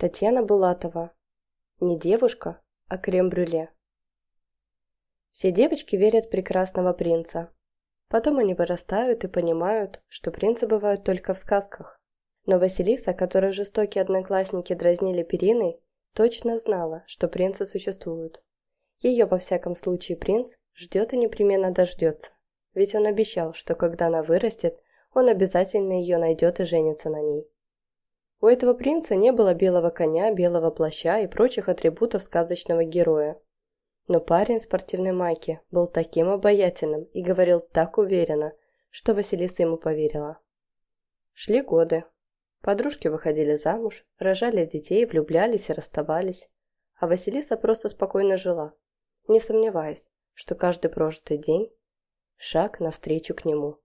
Татьяна Булатова. Не девушка, а крем-брюле. Все девочки верят в прекрасного принца. Потом они вырастают и понимают, что принцы бывают только в сказках. Но Василиса, которой жестокие одноклассники дразнили периной, точно знала, что принцы существуют. Ее, во всяком случае, принц ждет и непременно дождется. Ведь он обещал, что когда она вырастет, он обязательно ее найдет и женится на ней. У этого принца не было белого коня, белого плаща и прочих атрибутов сказочного героя. Но парень в спортивной майке был таким обаятельным и говорил так уверенно, что Василиса ему поверила. Шли годы. Подружки выходили замуж, рожали детей, влюблялись и расставались. А Василиса просто спокойно жила, не сомневаясь, что каждый прожитый день – шаг навстречу к нему.